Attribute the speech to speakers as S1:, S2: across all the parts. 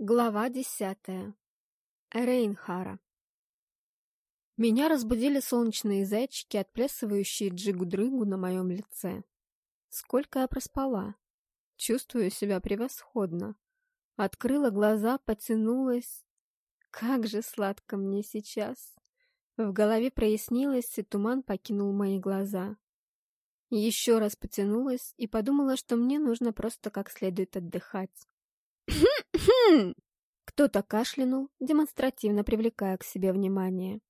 S1: Глава десятая. Рейнхара. Меня разбудили солнечные зайчики, отплясывающие джигу-дрыгу на моем лице. Сколько я проспала. Чувствую себя превосходно. Открыла глаза, потянулась. Как же сладко мне сейчас. В голове прояснилось, и туман покинул мои глаза. Еще раз потянулась и подумала, что мне нужно просто как следует отдыхать. Кто-то кашлянул, демонстративно привлекая к себе внимание.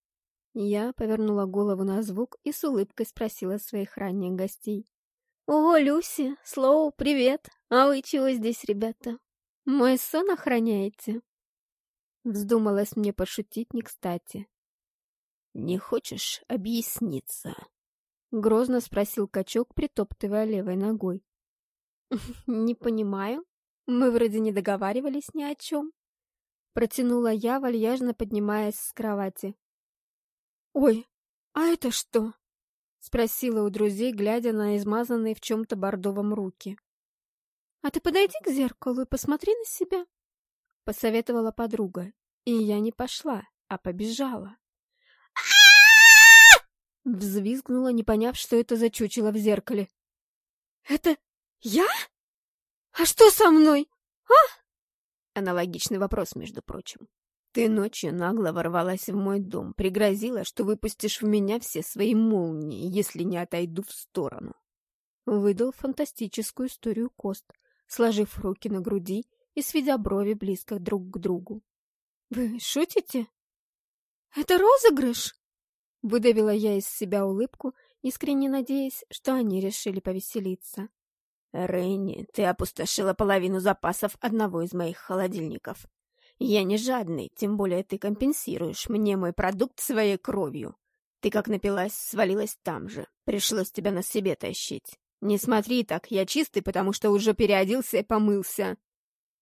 S1: Я повернула голову на звук и с улыбкой спросила своих ранних гостей. «О, Люси, Слоу, привет! А вы чего здесь, ребята? Мой сон охраняете?» Вздумалось мне пошутить не кстати.
S2: «Не хочешь объясниться?»
S1: — грозно спросил качок, притоптывая левой ногой. «Не понимаю», мы вроде не договаривались ни о чем. Протянула я, вальяжно поднимаясь с кровати. «Ой, а это что?» Спросила у друзей, глядя на измазанные в чем-то бордовом руки. «А ты подойди к зеркалу и посмотри на себя», — посоветовала подруга. И я не пошла, а побежала. Взвизгнула, не поняв, что это за чучело в зеркале. «Это я?» «А что со мной? А?»
S2: Аналогичный вопрос, между прочим. Ты ночью нагло ворвалась в мой дом, пригрозила, что выпустишь в меня все свои молнии, если не отойду в сторону. Выдал фантастическую историю Кост, сложив руки на груди и сведя брови близко друг к другу.
S1: «Вы шутите? Это розыгрыш?» Выдавила я из себя улыбку, искренне надеясь, что они решили повеселиться.
S2: «Ренни, ты опустошила половину запасов одного из моих холодильников. Я не жадный, тем более ты компенсируешь мне мой продукт своей кровью. Ты как напилась, свалилась там же. Пришлось тебя на себе тащить. Не смотри так, я чистый, потому что уже переоделся и помылся!»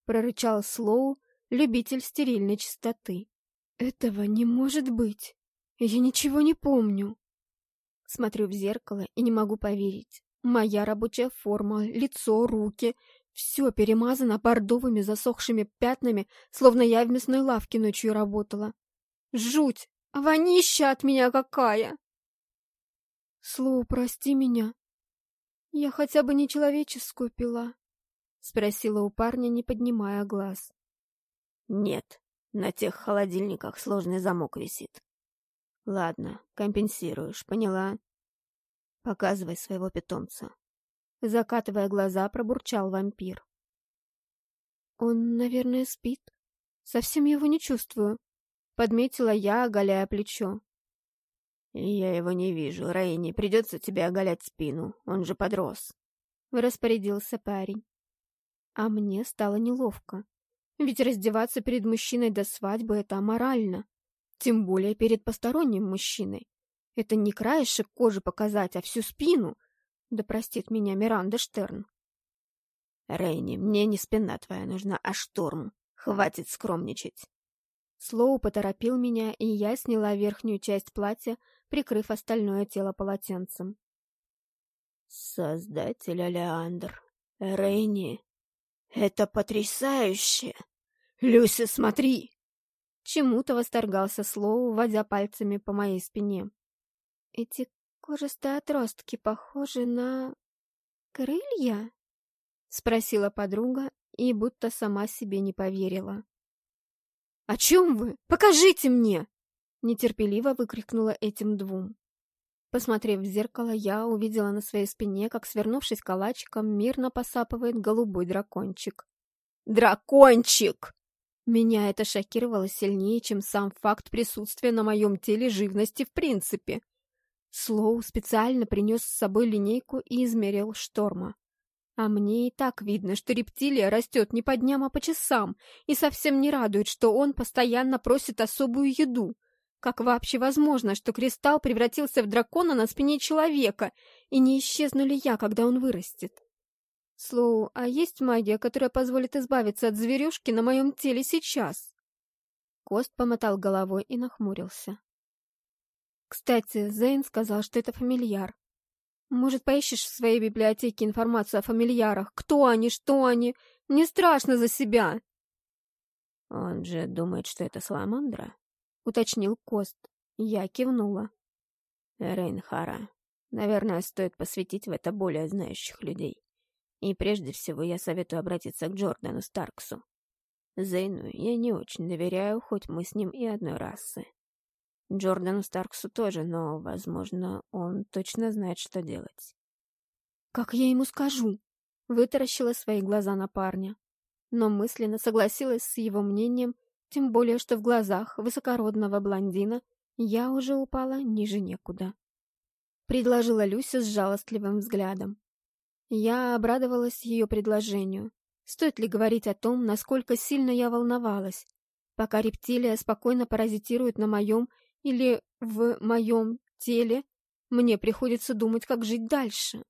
S1: Прорычал Слоу, любитель стерильной чистоты. «Этого не может быть! Я ничего не помню!» Смотрю в зеркало и не могу поверить. Моя рабочая форма, лицо, руки — все перемазано бордовыми засохшими пятнами, словно я в мясной лавке ночью работала. Жуть! Вонища от меня какая! Слово, прости меня. Я хотя бы не человеческую пила, — спросила у парня, не поднимая глаз.
S2: Нет, на тех холодильниках сложный замок висит. Ладно, компенсируешь, поняла? Показывай своего питомца. Закатывая глаза, пробурчал вампир.
S1: Он, наверное, спит. Совсем его не чувствую. Подметила я, оголяя плечо.
S2: Я его не вижу. Рейни, придется тебе оголять спину. Он же подрос.
S1: Распорядился парень. А мне стало неловко. Ведь раздеваться перед мужчиной до свадьбы — это аморально. Тем более перед посторонним мужчиной. Это не краешек кожи показать, а всю спину. Да простит меня Миранда Штерн.
S2: Рейни, мне не спина твоя нужна, а шторм. Хватит скромничать.
S1: Слоу поторопил меня, и я сняла верхнюю часть платья, прикрыв остальное тело полотенцем.
S2: Создатель Алеандр. Рейни, это потрясающе! Люся, смотри!
S1: Чему-то восторгался Слоу, водя пальцами по моей спине. Эти кожистые отростки похожи на... крылья? Спросила подруга и будто сама себе не поверила. «О чем вы? Покажите мне!» Нетерпеливо выкрикнула этим двум. Посмотрев в зеркало, я увидела на своей спине, как, свернувшись калачиком, мирно посапывает голубой дракончик. «Дракончик!» Меня это шокировало сильнее, чем сам факт присутствия на моем теле живности в принципе. Слоу специально принес с собой линейку и измерил шторма. А мне и так видно, что рептилия растет не по дням, а по часам, и совсем не радует, что он постоянно просит особую еду. Как вообще возможно, что кристалл превратился в дракона на спине человека, и не исчезну ли я, когда он вырастет? Слоу, а есть магия, которая позволит избавиться от зверюшки на моем теле сейчас? Кост помотал головой и нахмурился. Кстати, Зейн сказал, что это фамильяр. Может, поищешь в своей библиотеке информацию о фамильярах? Кто они, что они? Мне страшно за себя.
S2: Он же думает, что это Саламандра?
S1: Уточнил Кост. Я кивнула.
S2: Рейнхара. Наверное, стоит посвятить в это более знающих людей. И прежде всего я советую обратиться к Джордану Старксу. Зейну я не очень доверяю, хоть мы с ним и одной расы. Джордану Старксу тоже, но, возможно, он точно знает, что делать.
S1: «Как я ему скажу?» Вытаращила свои глаза на парня. Но мысленно согласилась с его мнением, тем более, что в глазах высокородного блондина я уже упала ниже некуда. Предложила Люся с жалостливым взглядом. Я обрадовалась ее предложению. Стоит ли говорить о том, насколько сильно я волновалась, пока рептилия спокойно паразитирует на моем или в моем теле, мне приходится думать, как жить дальше.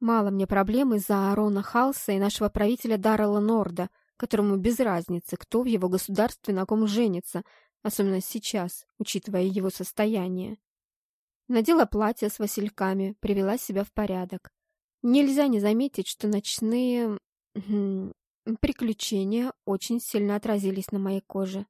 S1: Мало мне проблем из-за Аарона Халса и нашего правителя Даррела Норда, которому без разницы, кто в его государстве на ком женится, особенно сейчас, учитывая его состояние. Надела платье с васильками, привела себя в порядок. Нельзя не заметить, что ночные приключения очень сильно отразились на моей коже.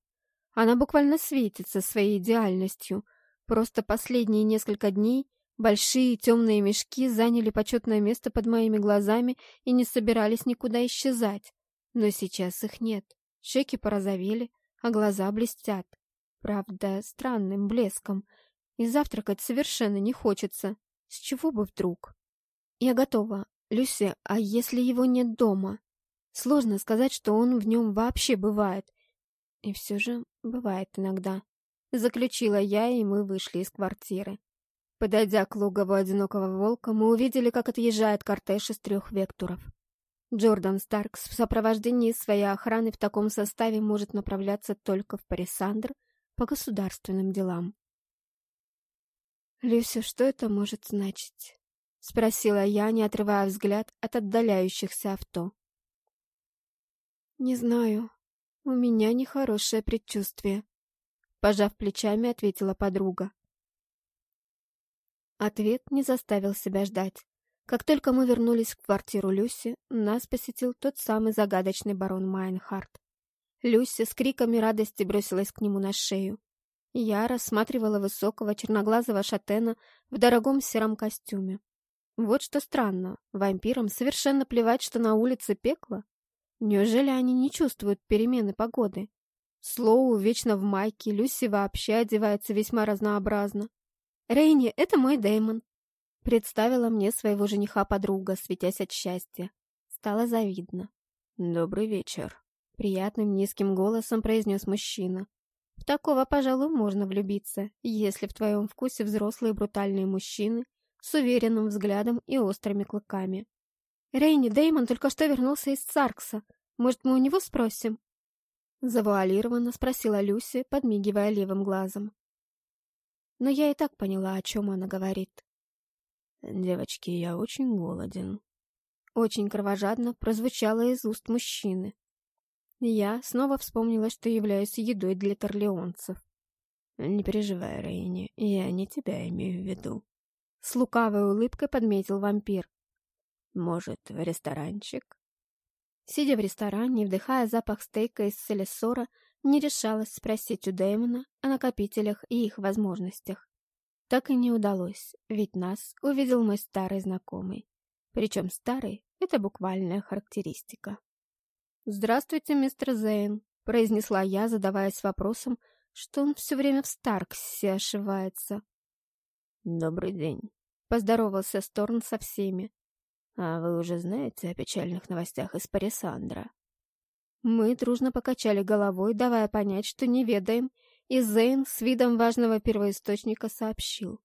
S1: Она буквально светится своей идеальностью. Просто последние несколько дней Большие темные мешки заняли почетное место под моими глазами и не собирались никуда исчезать. Но сейчас их нет. Щеки порозовели, а глаза блестят. Правда, странным блеском. И завтракать совершенно не хочется. С чего бы вдруг? Я готова. Люси, а если его нет дома? Сложно сказать, что он в нем вообще бывает. И все же бывает иногда. Заключила я, и мы вышли из квартиры. Подойдя к лугову одинокого волка, мы увидели, как отъезжает кортеж из трех векторов. Джордан Старкс в сопровождении своей охраны в таком составе может направляться только в Парисандр по государственным делам. «Люся, что это может значить?» — спросила я, не отрывая взгляд от отдаляющихся авто. «Не знаю. У меня нехорошее предчувствие», — пожав плечами, ответила подруга. Ответ не заставил себя ждать. Как только мы вернулись в квартиру Люси, нас посетил тот самый загадочный барон Майнхарт. Люси с криками радости бросилась к нему на шею. Я рассматривала высокого черноглазого шатена в дорогом сером костюме. Вот что странно, вампирам совершенно плевать, что на улице пекло. Неужели они не чувствуют перемены погоды? Слоу вечно в майке, Люси вообще одевается весьма разнообразно. «Рейни, это мой Дэймон», — представила мне своего жениха подруга, светясь от счастья. Стало завидно.
S2: «Добрый вечер», —
S1: приятным низким голосом произнес мужчина. «В такого, пожалуй, можно влюбиться, если в твоем вкусе взрослые брутальные мужчины с уверенным взглядом и острыми клыками. Рейни, Дэймон только что вернулся из Царкса. Может, мы у него спросим?» Завуалированно спросила Люси, подмигивая левым глазом но я и так поняла, о чем она говорит.
S2: «Девочки, я очень голоден».
S1: Очень кровожадно прозвучало из уст мужчины. Я снова вспомнила, что являюсь едой для торлеонцев.
S2: «Не переживай, Рейни, я не тебя имею в виду».
S1: С лукавой улыбкой подметил вампир.
S2: «Может, в ресторанчик?»
S1: Сидя в ресторане и вдыхая запах стейка из селесора, не решалась спросить у Дэймона о накопителях и их возможностях. Так и не удалось, ведь нас увидел мой старый знакомый. Причем старый — это буквальная характеристика. «Здравствуйте, мистер Зейн», — произнесла я, задаваясь вопросом, что он все время в Старксе ошивается.
S2: «Добрый день», —
S1: поздоровался Сторн со всеми.
S2: «А вы уже знаете о печальных новостях из Парисандра?»
S1: Мы дружно покачали головой, давая понять, что не ведаем, и Зейн с видом важного первоисточника сообщил.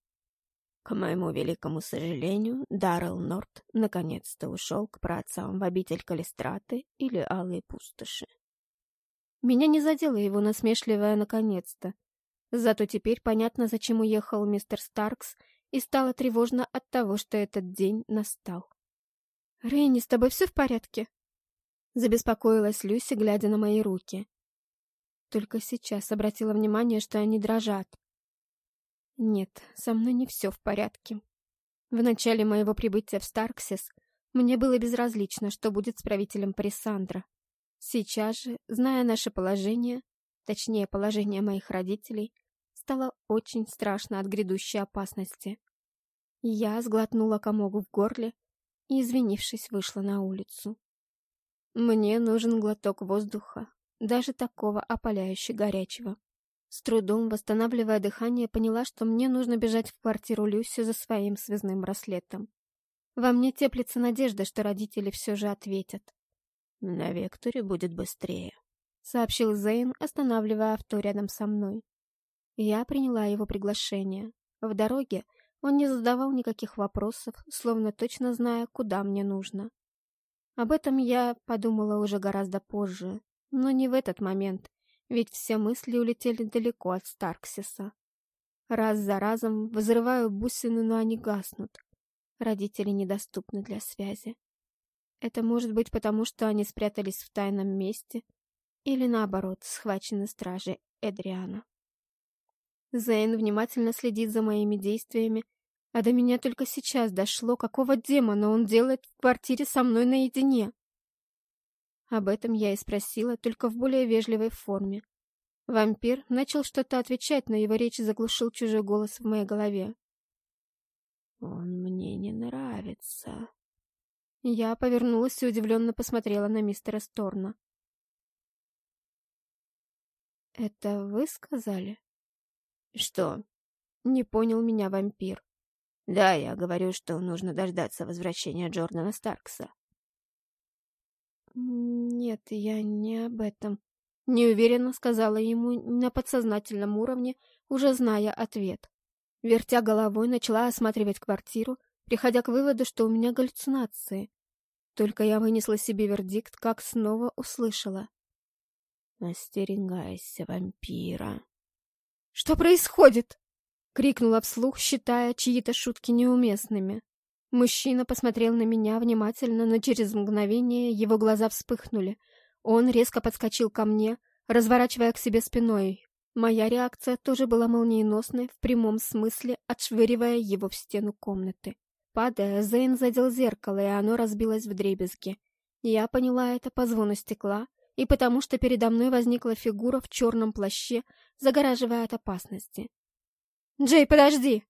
S2: К моему великому сожалению, Даррел Норт наконец-то ушел к праотцам в обитель Калистраты или Алые Пустоши.
S1: Меня не задело его насмешливое «наконец-то». Зато теперь понятно, зачем уехал мистер Старкс, и стало тревожно от того, что этот день настал. «Рейни, с тобой все в порядке?» Забеспокоилась Люси, глядя на мои руки. Только сейчас обратила внимание, что они дрожат. Нет, со мной не все в порядке. В начале моего прибытия в Старксис мне было безразлично, что будет с правителем Парисандра. Сейчас же, зная наше положение, точнее положение моих родителей, стало очень страшно от грядущей опасности. Я сглотнула комогу в горле и, извинившись, вышла на улицу. Мне нужен глоток воздуха, даже такого опаляюще горячего. С трудом, восстанавливая дыхание, поняла, что мне нужно бежать в квартиру Люси за своим связным браслетом. Во мне теплится надежда, что родители все же ответят.
S2: «На Векторе будет быстрее», —
S1: сообщил Зейн, останавливая авто рядом со мной. Я приняла его приглашение. В дороге он не задавал никаких вопросов, словно точно зная, куда мне нужно. Об этом я подумала уже гораздо позже, но не в этот момент, ведь все мысли улетели далеко от Старксиса. Раз за разом взрываю бусины, но они гаснут. Родители недоступны для связи. Это может быть потому, что они спрятались в тайном месте, или наоборот, схвачены стражей Эдриана. Зейн внимательно следит за моими действиями, а до меня только сейчас дошло, какого демона он делает в квартире со мной наедине. Об этом я и спросила, только в более вежливой форме. Вампир начал что-то отвечать, но его речь заглушил чужой голос в моей голове.
S2: «Он мне не нравится».
S1: Я повернулась и удивленно посмотрела на мистера Сторна. «Это вы сказали?»
S2: «Что?»
S1: — не понял меня вампир.
S2: «Да, я говорю, что нужно дождаться возвращения Джордана Старкса.
S1: «Нет, я не об этом», — неуверенно сказала ему на подсознательном уровне, уже зная ответ. Вертя головой, начала осматривать квартиру, приходя к выводу, что у меня галлюцинации. Только я вынесла себе вердикт, как снова услышала.
S2: «Остерегайся, вампира!»
S1: «Что происходит?» — крикнула вслух, считая чьи-то шутки неуместными. Мужчина посмотрел на меня внимательно, но через мгновение его глаза вспыхнули. Он резко подскочил ко мне, разворачивая к себе спиной. Моя реакция тоже была молниеносной, в прямом смысле, отшвыривая его в стену комнаты. Падая, Зейн задел зеркало, и оно разбилось в дребезги. Я поняла это по звону стекла и потому, что передо мной возникла фигура в черном плаще, загораживая от опасности. «Джей, подожди!»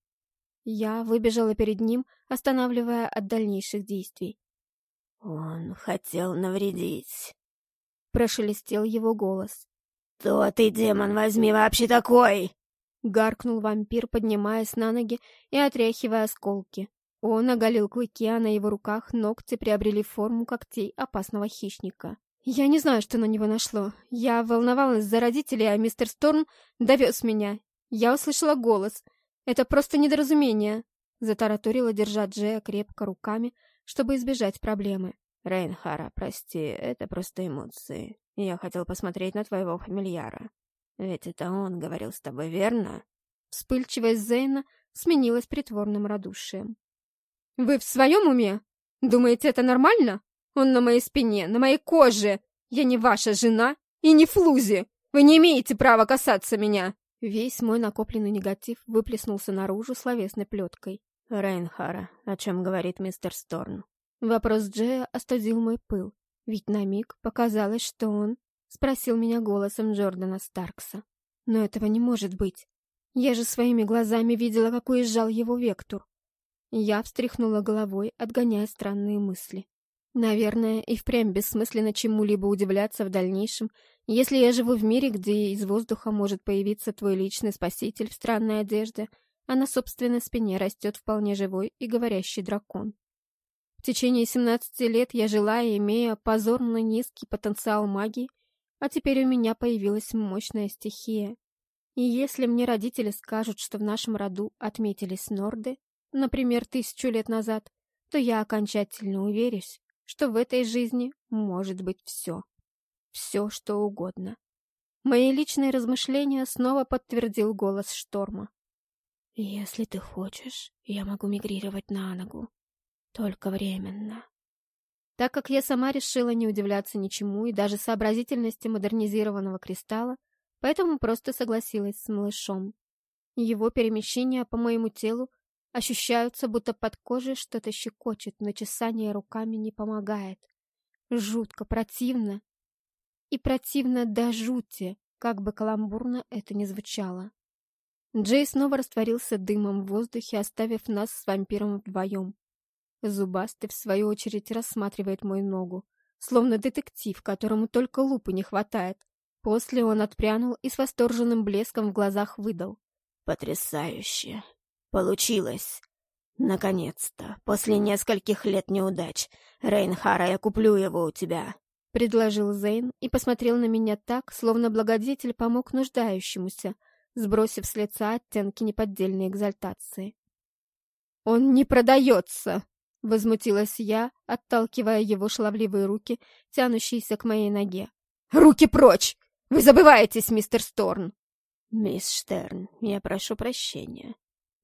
S1: Я выбежала перед ним, останавливая от дальнейших действий.
S2: «Он хотел навредить», —
S1: прошелестел его голос.
S2: «Кто ты, демон, возьми вообще такой?»
S1: Гаркнул вампир, поднимаясь на ноги и отряхивая осколки. Он оголил клыки, а на его руках ногти приобрели форму когтей опасного хищника. Я не знаю, что на него нашло. Я волновалась за родителей, а мистер Сторм довез меня. Я услышала голос — «Это просто недоразумение», — затараторила, держа Джея крепко руками, чтобы избежать проблемы.
S2: «Рейнхара, прости, это просто эмоции. Я хотел посмотреть на твоего фамильяра. Ведь это он говорил с тобой, верно?»
S1: Вспыльчивость Зейна сменилась притворным радушием. «Вы в своем уме? Думаете, это нормально? Он на моей спине, на моей коже. Я не ваша жена и не Флузи. Вы не имеете права касаться меня!» Весь мой накопленный негатив выплеснулся наружу словесной плеткой.
S2: «Рейнхара, о чем говорит мистер Сторн?»
S1: Вопрос Джея остудил мой пыл, ведь на миг показалось, что он спросил меня голосом Джордана Старкса. Но этого не может быть. Я же своими глазами видела, как уезжал его Вектор. Я встряхнула головой, отгоняя странные мысли. Наверное, и впрямь бессмысленно чему-либо удивляться в дальнейшем, если я живу в мире, где из воздуха может появиться твой личный спаситель в странной одежде, а на собственной спине растет вполне живой и говорящий дракон. В течение 17 лет я жила, имея позорно низкий потенциал магии, а теперь у меня появилась мощная стихия. И если мне родители скажут, что в нашем роду отметились норды, например, тысячу лет назад, то я окончательно уверюсь, что в этой жизни может быть все. Все, что угодно. Мои личные размышления снова подтвердил голос Шторма.
S2: «Если ты хочешь, я могу мигрировать на ногу. Только временно».
S1: Так как я сама решила не удивляться ничему и даже сообразительности модернизированного кристалла, поэтому просто согласилась с малышом. Его перемещения по моему телу Ощущаются, будто под кожей что-то щекочет, но чесание руками не помогает. Жутко, противно. И противно до жути, как бы каламбурно это ни звучало. Джей снова растворился дымом в воздухе, оставив нас с вампиром вдвоем. Зубастый, в свою очередь, рассматривает мою ногу, словно детектив, которому только лупы не хватает. После он отпрянул и с восторженным блеском в глазах выдал.
S2: «Потрясающе! Получилось! Наконец-то, после нескольких лет неудач, Рейнхара, я куплю его у тебя!»
S1: Предложил Зейн и посмотрел на меня так, словно благодетель помог нуждающемуся, сбросив с лица оттенки неподдельной экзальтации. «Он не продается!» — возмутилась я, отталкивая его шаловливые руки, тянущиеся к моей ноге. «Руки прочь! Вы забываетесь, мистер Сторн!»
S2: «Мисс Штерн, я прошу прощения.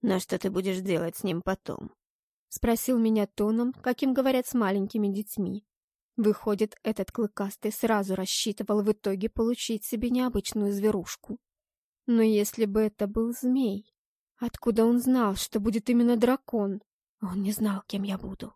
S2: Но что ты будешь делать с ним потом?»
S1: — спросил меня тоном, каким говорят с маленькими детьми. Выходит, этот клыкастый сразу рассчитывал в итоге получить себе необычную зверушку. Но если бы это был змей, откуда он знал, что будет именно дракон? Он не знал, кем я буду.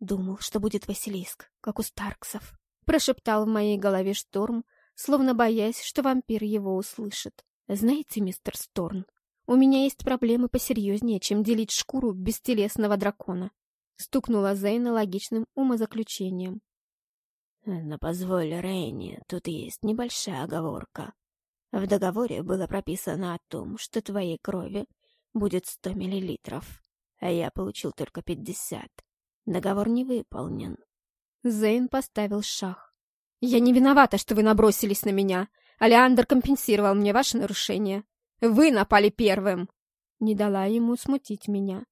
S1: Думал, что будет Василиск, как у Старксов. Прошептал в моей голове шторм, словно боясь, что вампир его услышит. «Знаете, мистер Сторн, у меня есть проблемы посерьезнее, чем делить шкуру бестелесного дракона», стукнула Зейна логичным умозаключением.
S2: «Но позволь, Рейни, тут есть небольшая оговорка. В договоре было прописано о том, что твоей крови будет сто миллилитров, а я получил только пятьдесят. Договор не выполнен».
S1: Зейн поставил шах. «Я не виновата, что вы набросились на меня. Алеандр компенсировал мне ваше нарушение. Вы напали первым!» Не дала ему смутить меня.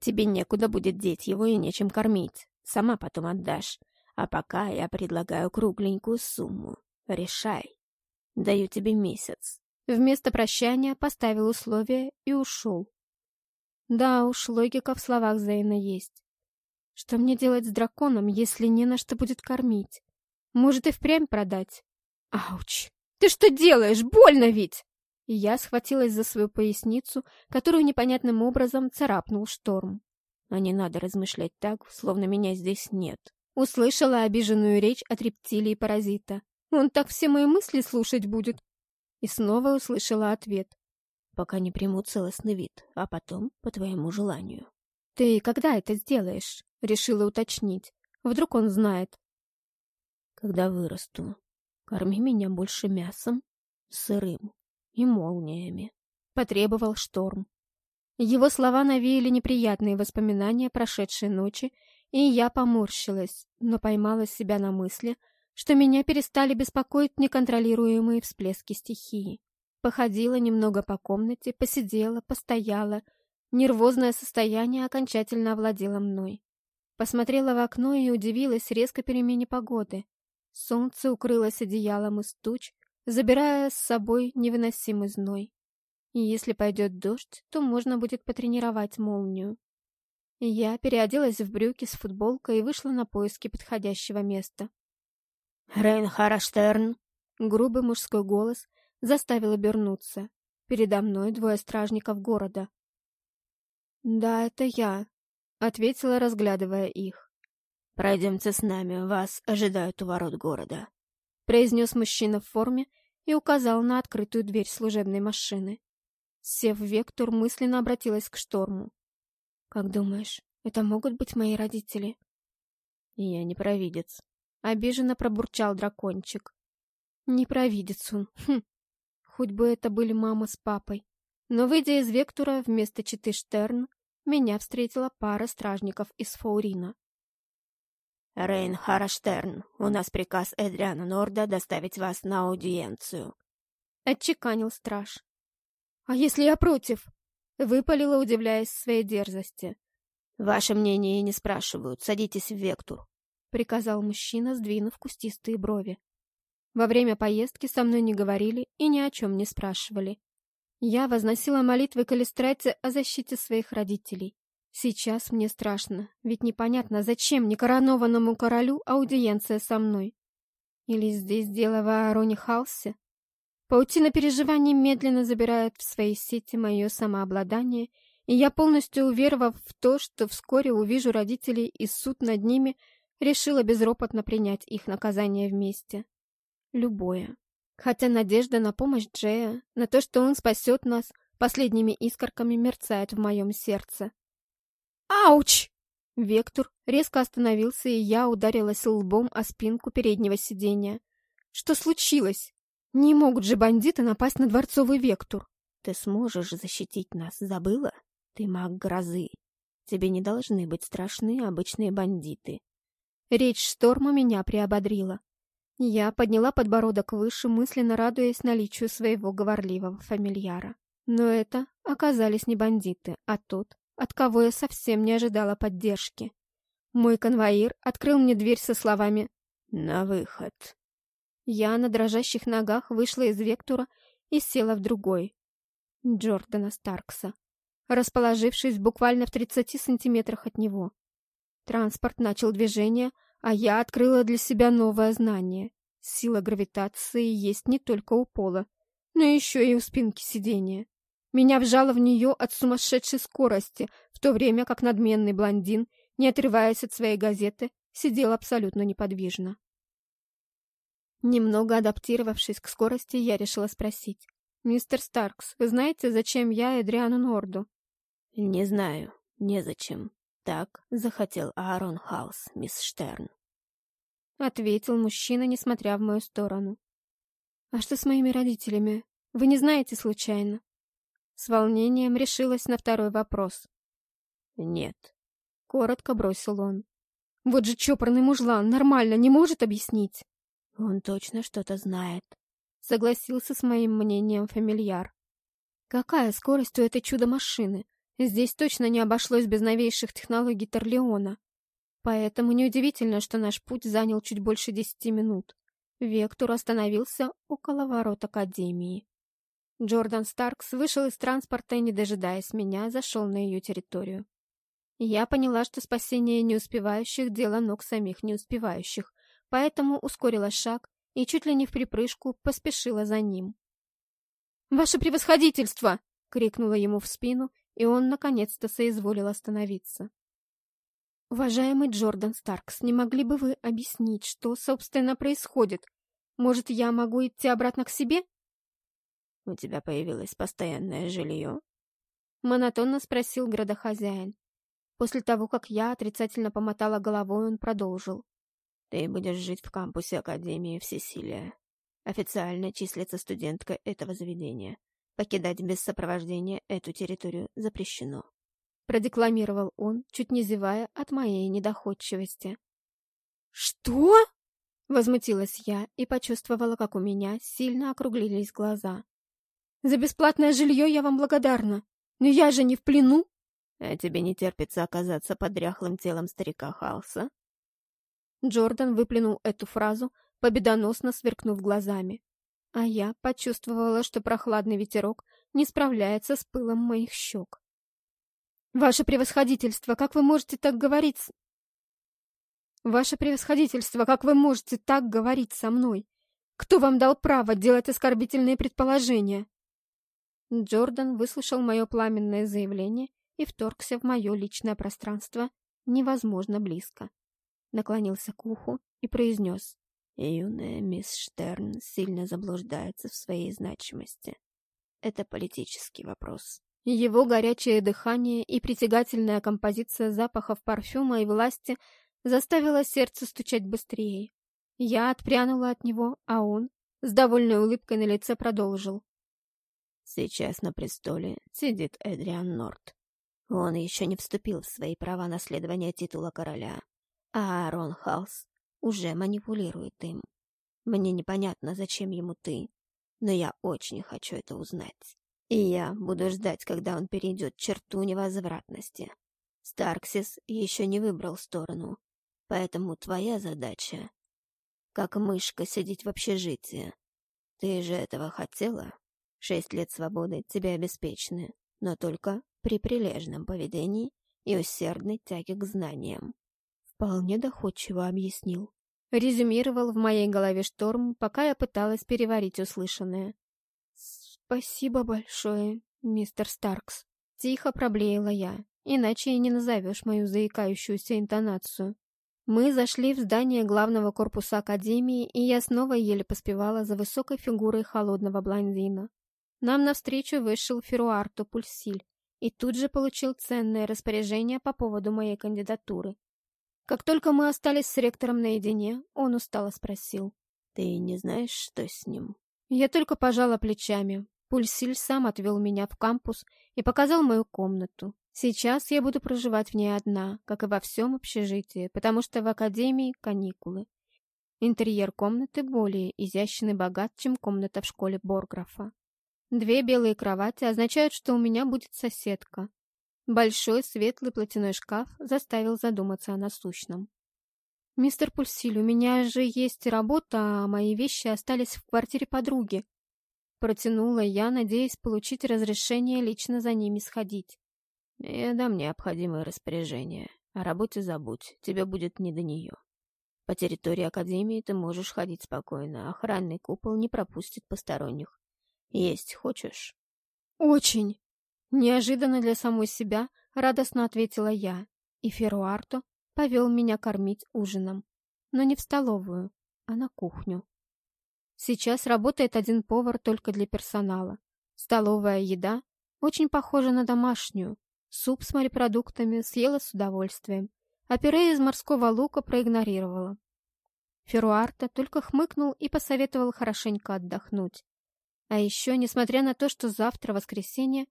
S2: «Тебе некуда будет деть его и нечем кормить. Сама потом отдашь. А пока я предлагаю кругленькую сумму. Решай. Даю тебе месяц».
S1: Вместо прощания поставил условия и ушел. Да уж, логика в словах Зейна есть. Что мне делать с драконом, если не на что будет кормить? Может, и впрямь продать? Ауч! Ты что делаешь? Больно ведь! И я схватилась за свою поясницу, которую непонятным образом царапнул шторм.
S2: А не надо размышлять так, словно меня здесь нет.
S1: Услышала обиженную речь от рептилии-паразита. Он так все мои мысли слушать будет. И снова услышала ответ.
S2: Пока не приму целостный вид, а потом по твоему желанию.
S1: Ты когда это сделаешь? Решила уточнить. Вдруг он знает.
S2: Когда вырасту. Корми меня больше мясом, сырым и молниями.
S1: Потребовал шторм. Его слова навеяли неприятные воспоминания прошедшей ночи, и я поморщилась, но поймала себя на мысли, что меня перестали беспокоить неконтролируемые всплески стихии. Походила немного по комнате, посидела, постояла. Нервозное состояние окончательно овладело мной. Посмотрела в окно и удивилась резко перемене погоды. Солнце укрылось одеялом из туч, забирая с собой невыносимый зной. И если пойдет дождь, то можно будет потренировать молнию. Я переоделась в брюки с футболкой и вышла на поиски подходящего места.
S2: «Рейнхараштерн!»
S1: Грубый мужской голос заставил обернуться. Передо мной двое стражников города. «Да, это я», — ответила, разглядывая их.
S2: «Пройдемте с нами, вас ожидают у ворот города», —
S1: произнес мужчина в форме и указал на открытую дверь служебной машины. Сев вектор, мысленно обратилась к шторму. «Как думаешь, это могут быть мои родители?»
S2: «Я не провидец», —
S1: обиженно пробурчал дракончик. «Не провидец он. Хм. Хоть бы это были мама с папой. Но, выйдя из Вектора вместо Читы Штерн, меня встретила пара стражников из Фаурина.
S2: «Рейн Хараштерн, у нас приказ Эдриана Норда доставить вас на аудиенцию», —
S1: отчеканил страж. «А если я против?» Выпалила, удивляясь своей дерзости.
S2: «Ваше мнение не спрашивают. Садитесь в Вектур», —
S1: приказал мужчина, сдвинув кустистые брови. Во время поездки со мной не говорили и ни о чем не спрашивали. Я возносила молитвы Калистрате о защите своих родителей. Сейчас мне страшно, ведь непонятно, зачем некоронованному королю аудиенция со мной. Или здесь дело в Аароне Халсе? Паутина переживаний медленно забирает в свои сети мое самообладание, и я, полностью уверовав в то, что вскоре увижу родителей и суд над ними, решила безропотно принять их наказание вместе. любое. Хотя надежда на помощь Джея, на то, что он спасет нас, последними искорками мерцает в моем сердце. «Ауч!» Вектор резко остановился, и я ударилась лбом о спинку переднего сиденья. «Что случилось? Не могут же бандиты напасть на дворцовый Вектор!»
S2: «Ты сможешь защитить нас, забыла? Ты маг грозы. Тебе не должны быть страшны обычные бандиты».
S1: Речь шторма меня приободрила. Я подняла подбородок выше, мысленно радуясь наличию своего говорливого фамильяра. Но это оказались не бандиты, а тот, от кого я совсем не ожидала поддержки. Мой конвоир открыл мне дверь со словами «На выход». Я на дрожащих ногах вышла из Вектора и села в другой. Джордана Старкса, расположившись буквально в 30 сантиметрах от него. Транспорт начал движение, а я открыла для себя новое знание. Сила гравитации есть не только у пола, но еще и у спинки сидения. Меня вжало в нее от сумасшедшей скорости, в то время как надменный блондин, не отрываясь от своей газеты, сидел абсолютно неподвижно. Немного адаптировавшись к скорости, я решила спросить. «Мистер Старкс, вы знаете, зачем я Эдриану Норду?»
S2: «Не знаю. Незачем. Так захотел Аарон Хаус, мисс Штерн.
S1: Ответил мужчина, несмотря в мою сторону. А что с моими родителями? Вы не знаете случайно? С волнением решилась на второй вопрос.
S2: Нет.
S1: Коротко бросил он. Вот же чопорный мужлан, нормально, не может объяснить.
S2: Он точно что-то знает.
S1: Согласился с моим мнением фамильяр. Какая скорость у этой чудо-машины? Здесь точно не обошлось без новейших технологий Торлеона. Поэтому неудивительно, что наш путь занял чуть больше десяти минут. Вектор остановился около ворот Академии. Джордан Старкс вышел из транспорта и, не дожидаясь меня, зашел на ее территорию. Я поняла, что спасение неуспевающих — дело ног самих неуспевающих, поэтому ускорила шаг и чуть ли не в припрыжку поспешила за ним. «Ваше превосходительство!» — крикнула ему в спину и он наконец-то соизволил остановиться. «Уважаемый Джордан Старкс, не могли бы вы объяснить, что, собственно, происходит? Может, я могу идти обратно к себе?»
S2: «У тебя появилось постоянное жилье?»
S1: Монотонно спросил градохозяин. После того, как я отрицательно помотала головой, он продолжил.
S2: «Ты будешь жить в кампусе Академии Всесилия. Официально числится студенткой этого заведения. Покидать без сопровождения эту территорию запрещено.
S1: Продекламировал он, чуть не зевая от моей недоходчивости. «Что?» Возмутилась я и почувствовала, как у меня сильно округлились глаза. «За бесплатное жилье я вам благодарна, но я же не в плену!»
S2: «А тебе не терпится оказаться под дряхлым телом старика Халса?»
S1: Джордан выплюнул эту фразу, победоносно сверкнув глазами. А я почувствовала, что прохладный ветерок не справляется с пылом моих щек. «Ваше превосходительство, как вы можете так говорить с...» «Ваше превосходительство, как вы можете так говорить со мной? Кто вам дал право делать оскорбительные предположения?» Джордан выслушал мое пламенное заявление и вторгся в мое личное пространство невозможно близко. Наклонился к уху и произнес.
S2: Юная мисс Штерн сильно заблуждается в своей значимости. Это политический вопрос.
S1: Его горячее дыхание и притягательная композиция запахов парфюма и власти заставила сердце стучать быстрее. Я отпрянула от него, а он с довольной улыбкой на лице продолжил.
S2: Сейчас на престоле сидит Эдриан Норт. Он еще не вступил в свои права наследования титула короля, а Аарон Халс уже манипулирует им. Мне непонятно, зачем ему ты, но я очень хочу это узнать. И я буду ждать, когда он перейдет черту невозвратности. Старксис еще не выбрал сторону, поэтому твоя задача — как мышка сидеть в общежитии. Ты же этого хотела? Шесть лет свободы тебе обеспечены, но только при прилежном поведении и усердной тяге к знаниям.
S1: Вполне доходчиво объяснил. Резюмировал в моей голове шторм, пока я пыталась переварить услышанное. «Спасибо большое, мистер Старкс», — тихо проблеяла я, иначе и не назовешь мою заикающуюся интонацию. Мы зашли в здание главного корпуса Академии, и я снова еле поспевала за высокой фигурой холодного блондина. Нам навстречу вышел Феруарто Пульсиль и тут же получил ценное распоряжение по поводу моей кандидатуры. Как только мы остались с ректором наедине, он устало спросил.
S2: «Ты не знаешь, что с ним?»
S1: Я только пожала плечами. Пульсиль сам отвел меня в кампус и показал мою комнату. Сейчас я буду проживать в ней одна, как и во всем общежитии, потому что в академии каникулы. Интерьер комнаты более изящный и богат, чем комната в школе Борграфа. Две белые кровати означают, что у меня будет соседка. Большой светлый платяной шкаф заставил задуматься о насущном. «Мистер Пульсиль, у меня же есть работа, а мои вещи остались в квартире подруги». Протянула я, надеясь получить разрешение лично за ними сходить.
S2: Я дам необходимое распоряжение. О работе забудь, тебе будет не до нее. По территории Академии ты можешь ходить спокойно, охранный купол не пропустит посторонних. Есть хочешь?
S1: Очень! Неожиданно для самой себя радостно ответила я, и Феруарто повел меня кормить ужином. Но не в столовую, а на кухню. Сейчас работает один повар только для персонала. Столовая еда очень похожа на домашнюю, Суп с морепродуктами съела с удовольствием, а пюре из морского лука проигнорировала. Феруарта только хмыкнул и посоветовал хорошенько отдохнуть. А еще, несмотря на то, что завтра воскресенье,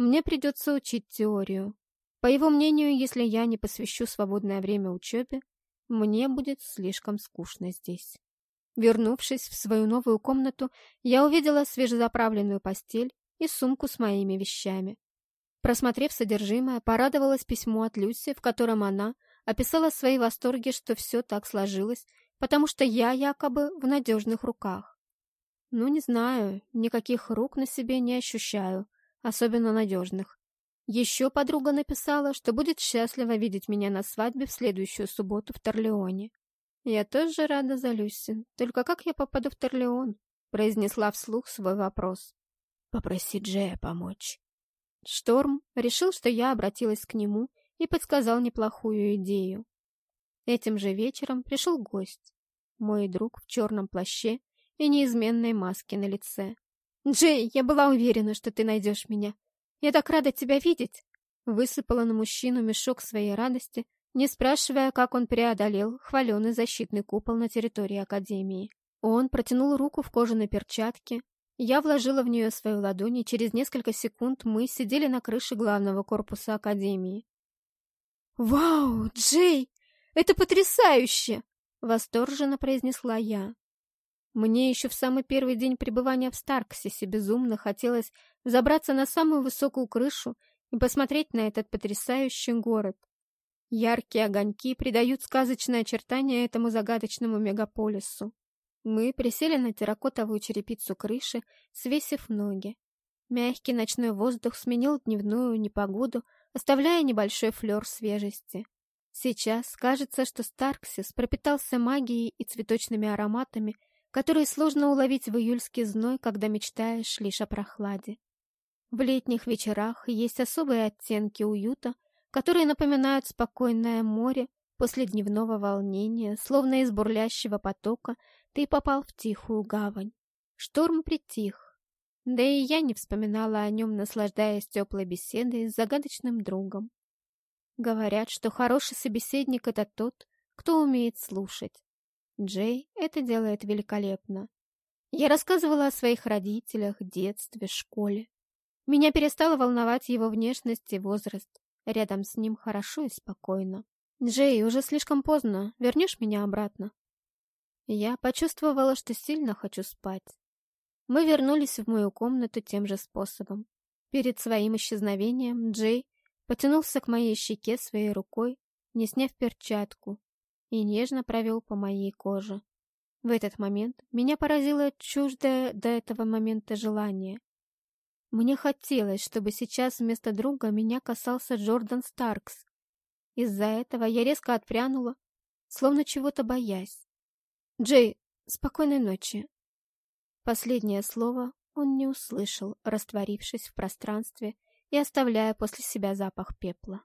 S1: мне придется учить теорию. По его мнению, если я не посвящу свободное время учебе, мне будет слишком скучно здесь. Вернувшись в свою новую комнату, я увидела свежезаправленную постель и сумку с моими вещами. Просмотрев содержимое, порадовалась письму от Люси, в котором она описала свои восторги, что все так сложилось, потому что я якобы в надежных руках. Ну, не знаю, никаких рук на себе не ощущаю, особенно надежных. Еще подруга написала, что будет счастлива видеть меня на свадьбе в следующую субботу в Торлеоне. Я тоже рада за Люси, только как я попаду в Торлеон? Произнесла вслух свой вопрос.
S2: Попроси Джея помочь.
S1: Шторм решил, что я обратилась к нему и подсказал неплохую идею. Этим же вечером пришел гость, мой друг в черном плаще и неизменной маске на лице. «Джей, я была уверена, что ты найдешь меня. Я так рада тебя видеть!» Высыпала на мужчину мешок своей радости, не спрашивая, как он преодолел хваленый защитный купол на территории Академии. Он протянул руку в кожаной перчатке я вложила в нее свою ладонь, и через несколько секунд мы сидели на крыше главного корпуса Академии. «Вау, Джей, это потрясающе!» — восторженно произнесла я. Мне еще в самый первый день пребывания в Старксисе безумно хотелось забраться на самую высокую крышу и посмотреть на этот потрясающий город. Яркие огоньки придают сказочное очертание этому загадочному мегаполису. Мы присели на терракотовую черепицу крыши, свесив ноги. Мягкий ночной воздух сменил дневную непогоду, оставляя небольшой флер свежести. Сейчас кажется, что Старксис пропитался магией и цветочными ароматами, которые сложно уловить в июльский зной, когда мечтаешь лишь о прохладе. В летних вечерах есть особые оттенки уюта, которые напоминают спокойное море после дневного волнения, словно из бурлящего потока ты попал в тихую гавань. Шторм притих. Да и я не вспоминала о нем, наслаждаясь теплой беседой с загадочным другом. Говорят, что хороший собеседник — это тот, кто умеет слушать. Джей это делает великолепно. Я рассказывала о своих родителях, детстве, школе. Меня перестало волновать его внешность и возраст. Рядом с ним хорошо и спокойно. «Джей, уже слишком поздно. Вернешь меня обратно?» Я почувствовала, что сильно хочу спать. Мы вернулись в мою комнату тем же способом. Перед своим исчезновением Джей потянулся к моей щеке своей рукой, не сняв перчатку, и нежно провел по моей коже. В этот момент меня поразило чуждое до этого момента желание. Мне хотелось, чтобы сейчас вместо друга меня касался Джордан Старкс. Из-за этого я резко отпрянула, словно чего-то боясь. «Джей, спокойной ночи!» Последнее слово он не услышал, растворившись в пространстве и оставляя после себя запах пепла.